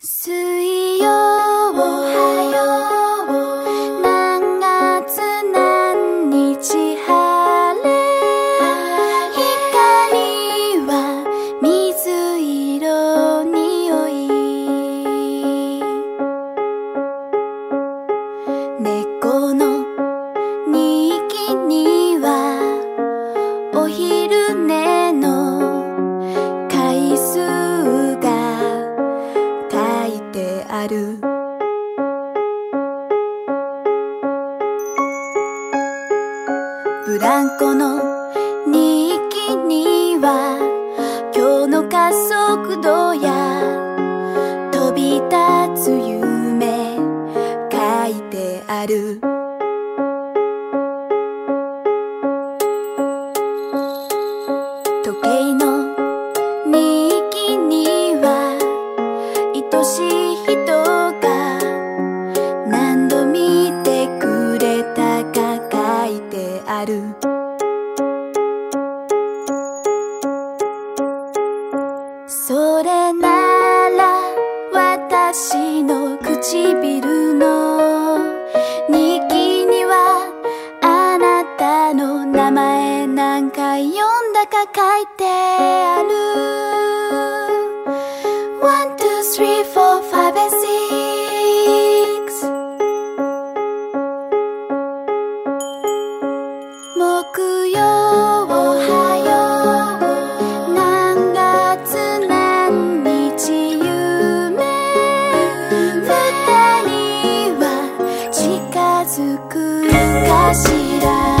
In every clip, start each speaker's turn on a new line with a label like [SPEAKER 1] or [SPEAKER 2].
[SPEAKER 1] 水曜何月何日晴れ光は水色匂い猫の日記にはお昼ブランコの日記には今日の加速度や飛び立つ夢書いてある。時計の唇の。日記にはあなたの名前何回読んだか書いてある。Kashira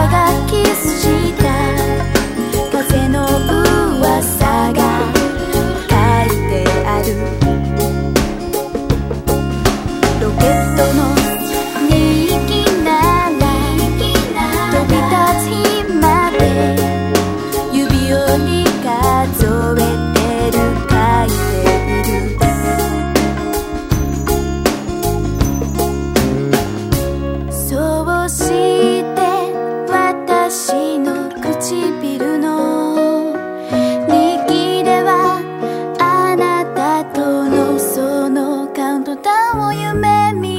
[SPEAKER 1] 걸어가 歌を夢見